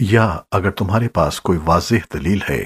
یا اگر تمہارے پاس کوئی واضح دلیل ہے